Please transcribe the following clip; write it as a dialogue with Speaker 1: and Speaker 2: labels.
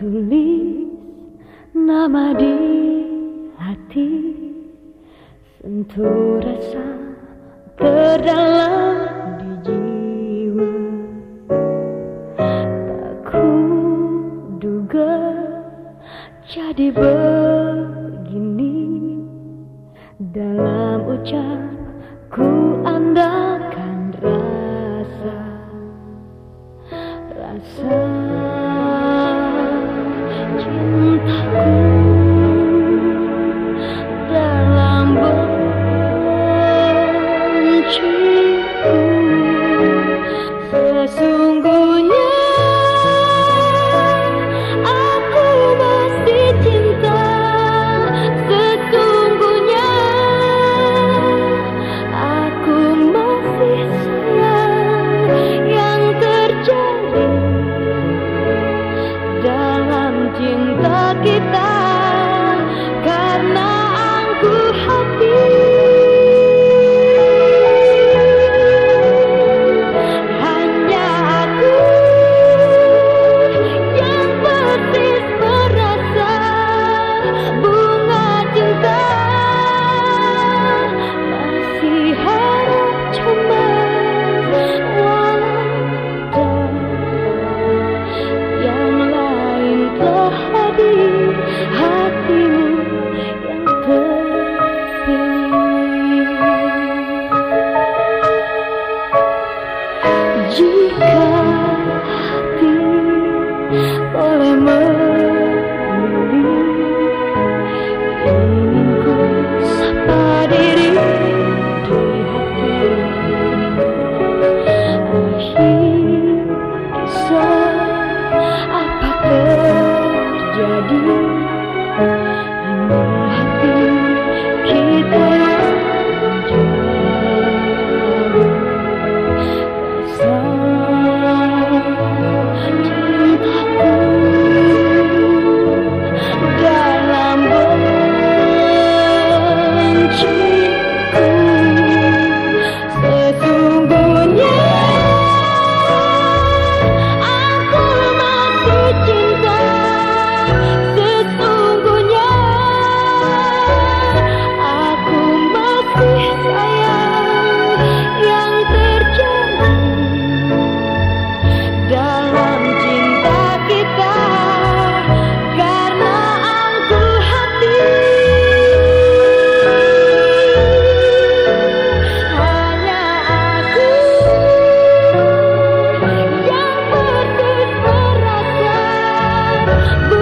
Speaker 1: Tulis nama di hati. Sentuh rasa terdalam di jiwa. Tak ku duga jadi begini. Dalam ucap ku andalkan rasa. Rasa Thank you. Bye.